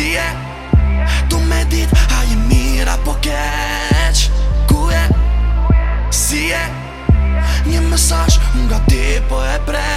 Si Tu me dit, a je mira po keq Ku e, si e, një mësash, nga t'i po e pre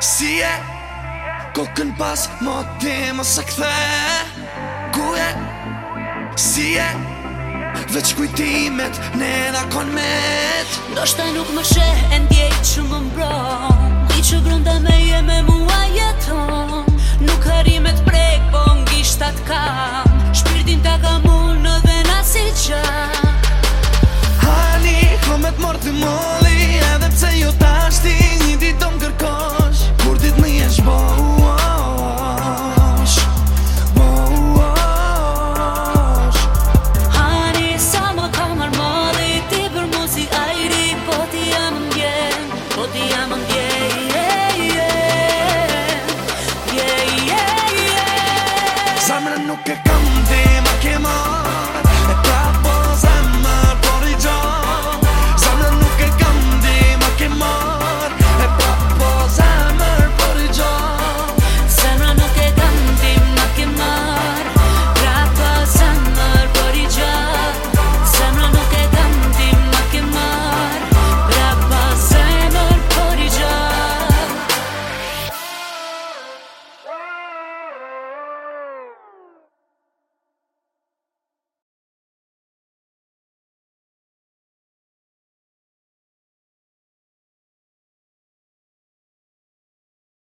Si e Kokën pas më të më së këthe Ku e Si e veç kujtimet në edha kon me Do shtaj nuk më shë e ndjej që më mbron Ti që grunda me jeme mua